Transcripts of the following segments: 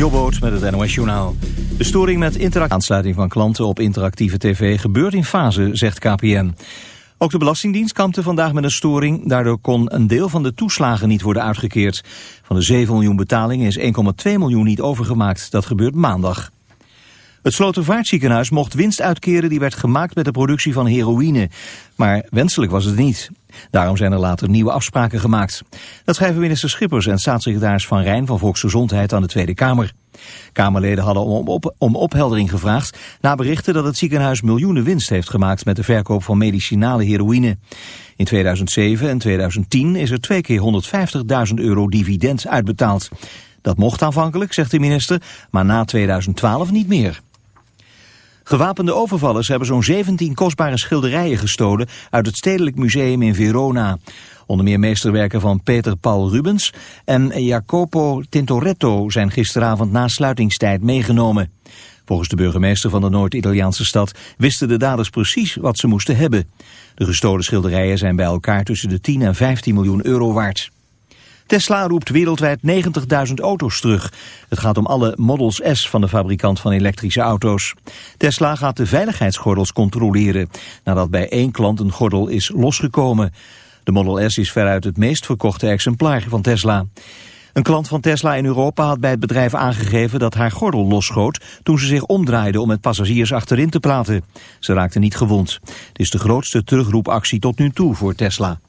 Jobboot met het NOS Journaal. De storing met interactieve aansluiting van klanten op interactieve tv gebeurt in fase, zegt KPN. Ook de Belastingdienst kampte vandaag met een storing. Daardoor kon een deel van de toeslagen niet worden uitgekeerd. Van de 7 miljoen betalingen is 1,2 miljoen niet overgemaakt. Dat gebeurt maandag. Het Slotervaartziekenhuis mocht winst uitkeren die werd gemaakt met de productie van heroïne. Maar wenselijk was het niet. Daarom zijn er later nieuwe afspraken gemaakt. Dat schrijven minister Schippers en staatssecretaris Van Rijn van Volksgezondheid aan de Tweede Kamer. Kamerleden hadden om, om opheldering gevraagd na berichten dat het ziekenhuis miljoenen winst heeft gemaakt met de verkoop van medicinale heroïne. In 2007 en 2010 is er twee keer 150.000 euro dividend uitbetaald. Dat mocht aanvankelijk, zegt de minister, maar na 2012 niet meer. Gewapende overvallers hebben zo'n 17 kostbare schilderijen gestolen uit het Stedelijk Museum in Verona. Onder meer meesterwerken van Peter Paul Rubens en Jacopo Tintoretto zijn gisteravond na sluitingstijd meegenomen. Volgens de burgemeester van de Noord-Italiaanse stad wisten de daders precies wat ze moesten hebben. De gestolen schilderijen zijn bij elkaar tussen de 10 en 15 miljoen euro waard. Tesla roept wereldwijd 90.000 auto's terug. Het gaat om alle Models S van de fabrikant van elektrische auto's. Tesla gaat de veiligheidsgordels controleren... nadat bij één klant een gordel is losgekomen. De Model S is veruit het meest verkochte exemplaar van Tesla. Een klant van Tesla in Europa had bij het bedrijf aangegeven dat haar gordel losschoot toen ze zich omdraaide om met passagiers achterin te praten. Ze raakte niet gewond. Het is de grootste terugroepactie tot nu toe voor Tesla.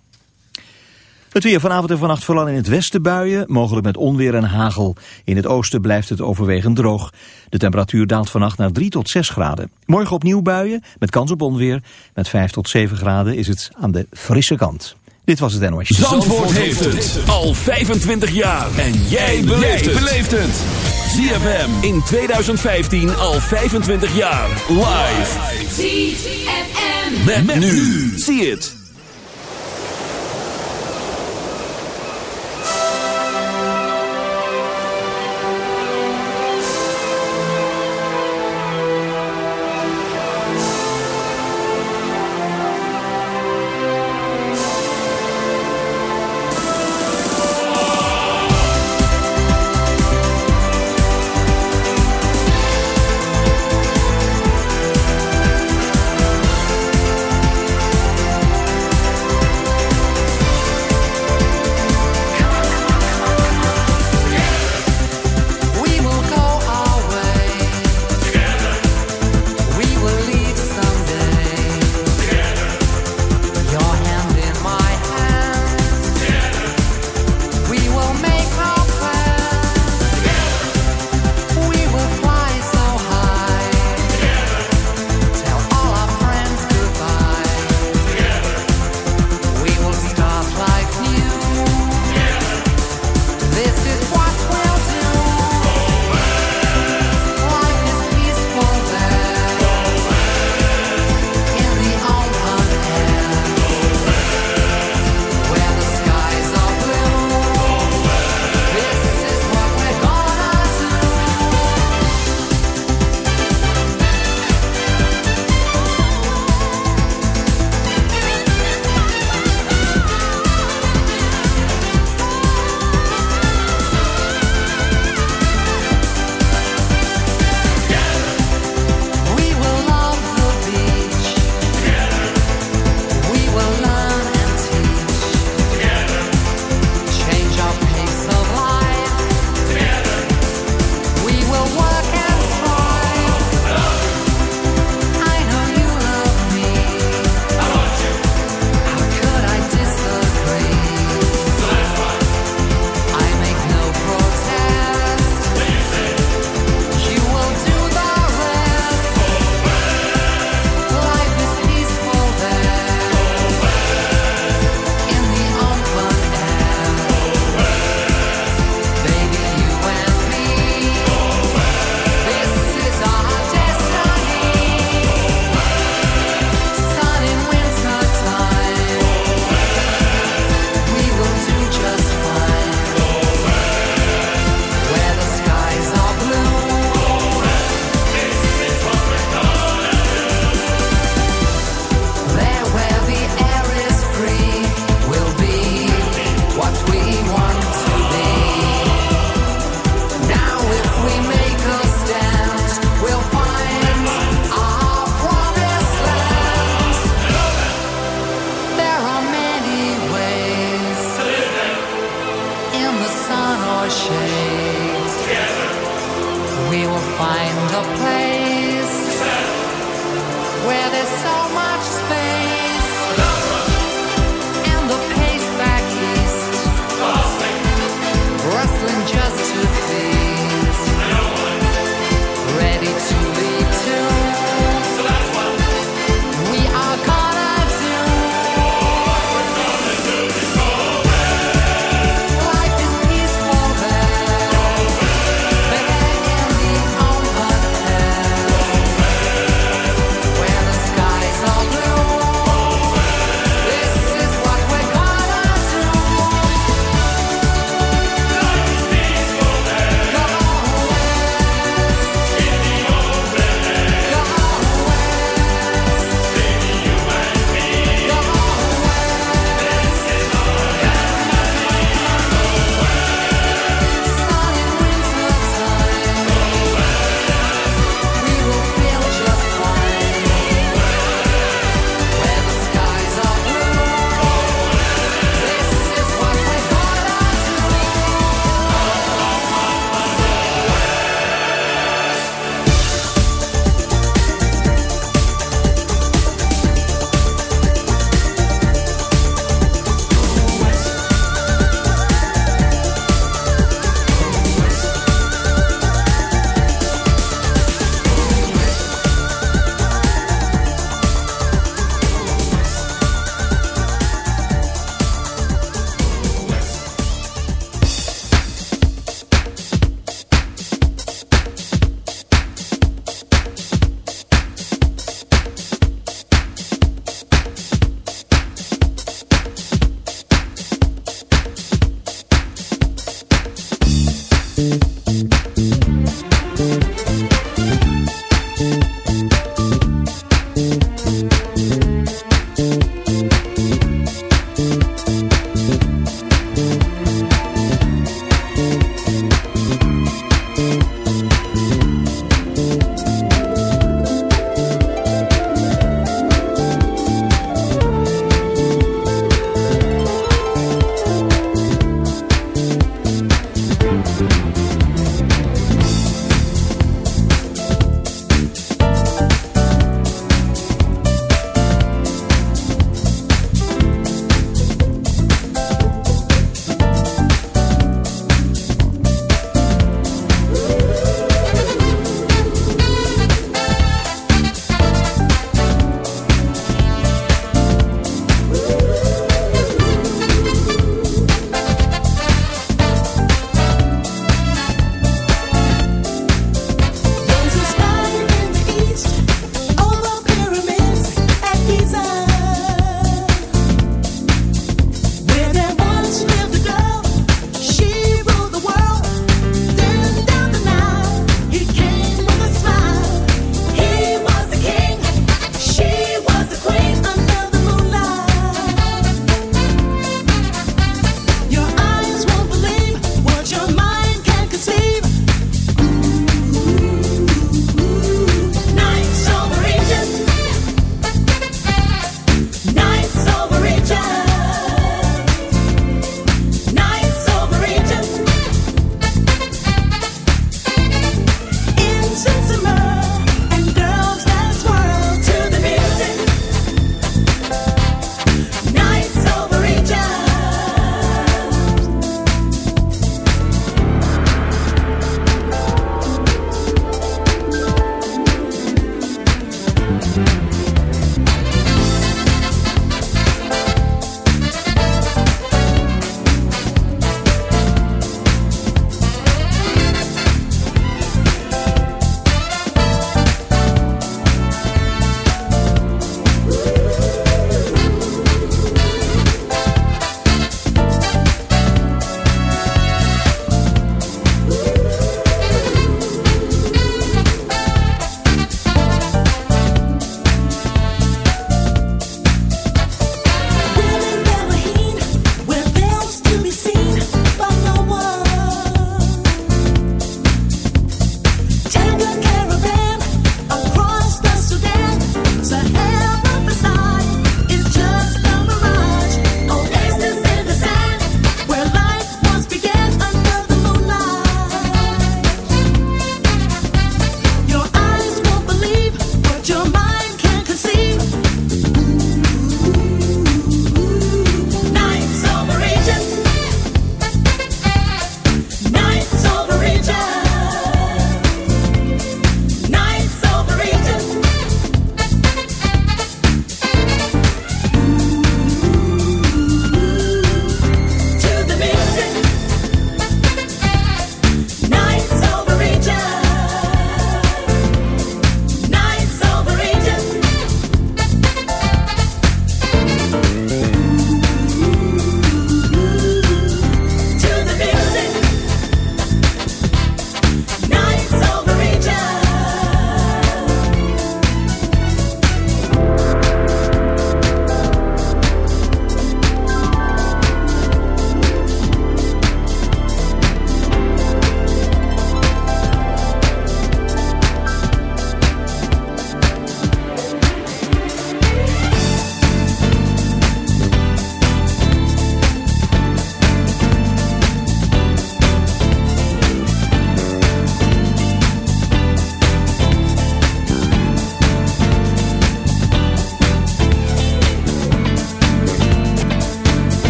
Het weer vanavond en vannacht vooral in het westen buien, mogelijk met onweer en hagel. In het oosten blijft het overwegend droog. De temperatuur daalt vannacht naar 3 tot 6 graden. Morgen opnieuw buien, met kans op onweer. Met 5 tot 7 graden is het aan de frisse kant. Dit was het NOS. Zandvoort, Zandvoort heeft het al 25 jaar. En jij beleeft het. ZFM in 2015 al 25 jaar. Live. ZFM. Met, met nu. Zie het.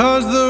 Cause the